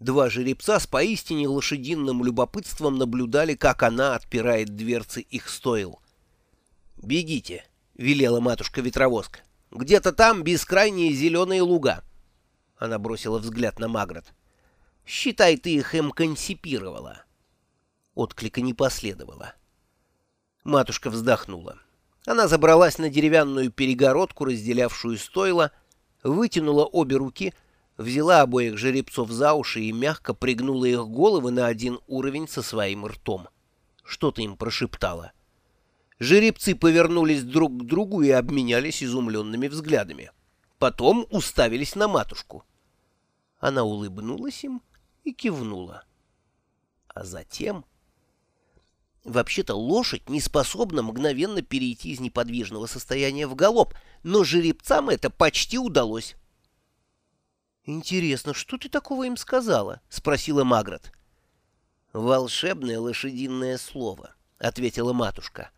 Два жеребца с поистине лошадиным любопытством наблюдали, как она отпирает дверцы их стоил. «Бегите», — велела матушка-ветровозка. «Где-то там бескрайние зеленые луга». Она бросила взгляд на Магрот. «Считай, ты их эмконсипировала». Отклика не последовало. Матушка вздохнула. Она забралась на деревянную перегородку, разделявшую стойло, вытянула обе руки, взяла обоих жеребцов за уши и мягко пригнула их головы на один уровень со своим ртом. Что-то им прошептала. Жеребцы повернулись друг к другу и обменялись изумленными взглядами. Потом уставились на матушку. Она улыбнулась им и кивнула. А затем... Вообще-то лошадь не способна мгновенно перейти из неподвижного состояния в галоп, но жеребцам это почти удалось. «Интересно, что ты такого им сказала?» — спросила Магрот. «Волшебное лошадиное слово», — ответила матушка.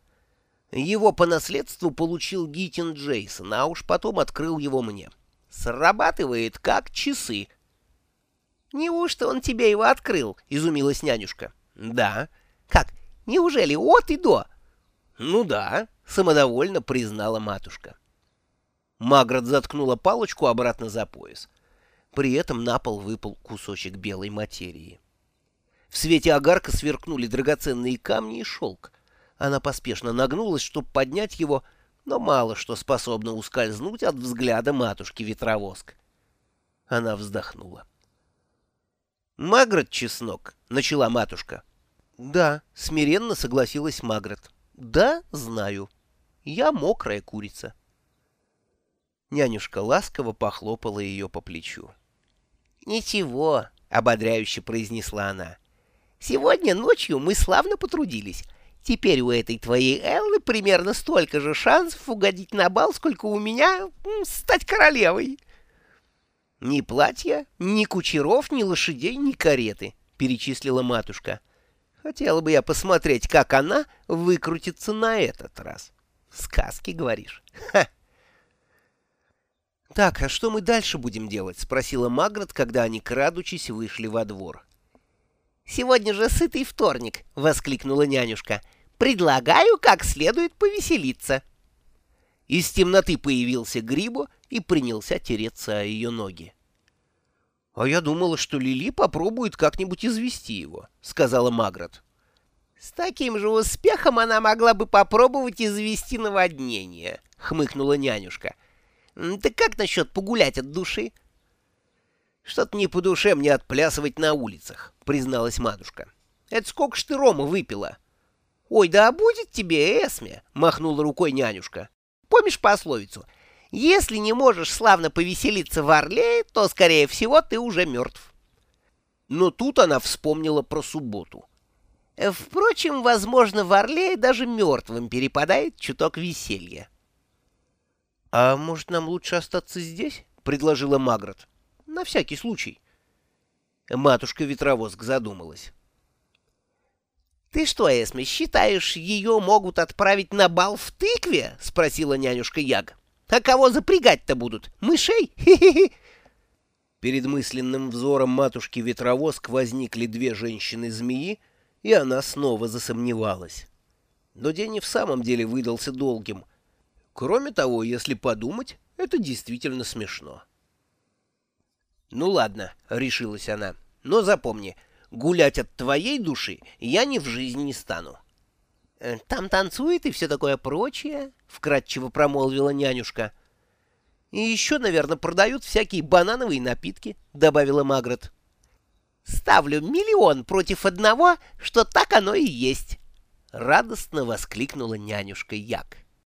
«Его по наследству получил Гитин Джейсон, а уж потом открыл его мне. Срабатывает как часы». «Неужто он тебе его открыл?» — изумилась нянюшка. «Да». «Как? Неужели от и до?» «Ну да», — самодовольно признала матушка. Магрот заткнула палочку обратно за пояс. При этом на пол выпал кусочек белой материи. В свете огарка сверкнули драгоценные камни и шелк. Она поспешно нагнулась, чтобы поднять его, но мало что способно ускользнуть от взгляда матушки-ветровоск. Она вздохнула. «Магрот, чеснок!» — начала матушка. «Да», — смиренно согласилась Магрот. «Да, знаю. Я мокрая курица». Нянюшка ласково похлопала ее по плечу. «Ничего», — ободряюще произнесла она. «Сегодня ночью мы славно потрудились. Теперь у этой твоей Эллы примерно столько же шансов угодить на бал, сколько у меня стать королевой». «Ни платья, ни кучеров, ни лошадей, ни кареты», — перечислила матушка. Хотела бы я посмотреть, как она выкрутится на этот раз. Сказки, говоришь? Ха! «Так, а что мы дальше будем делать?» — спросила Магрот, когда они, крадучись, вышли во двор. «Сегодня же сытый вторник!» — воскликнула нянюшка. «Предлагаю как следует повеселиться!» Из темноты появился Грибо и принялся тереться о ее ноги. «А я думала, что Лили попробует как-нибудь извести его», — сказала Магрот. «С таким же успехом она могла бы попробовать извести наводнение», — хмыкнула нянюшка. «Так как насчет погулять от души?» «Что-то не по душе мне отплясывать на улицах», — призналась матушка. «Это сколько ж ты рома выпила?» «Ой, да будет тебе, Эсме!» — махнула рукой нянюшка. «Помнишь пословицу? Если не можешь славно повеселиться в Орле, то, скорее всего, ты уже мертв. Но тут она вспомнила про субботу. Впрочем, возможно, в Орле даже мертвым перепадает чуток веселья. — А может, нам лучше остаться здесь? — предложила Магрот. — На всякий случай. Матушка-ветровозг задумалась. — Ты что, Эсми, считаешь, ее могут отправить на бал в тыкве? — спросила нянюшка Яг. — а кого запрягать-то будут? Мышей? Хе-хе-хе!» Перед мысленным взором матушки-ветровозк возникли две женщины-змеи, и она снова засомневалась. Но день и в самом деле выдался долгим. Кроме того, если подумать, это действительно смешно. «Ну ладно», — решилась она, — «но запомни, гулять от твоей души я ни в жизни не стану». Э, «Там танцует и все такое прочее», — вкратчиво промолвила нянюшка. «И еще, наверное, продают всякие банановые напитки», — добавила Магрот. «Ставлю миллион против одного, что так оно и есть», — радостно воскликнула нянюшка Як.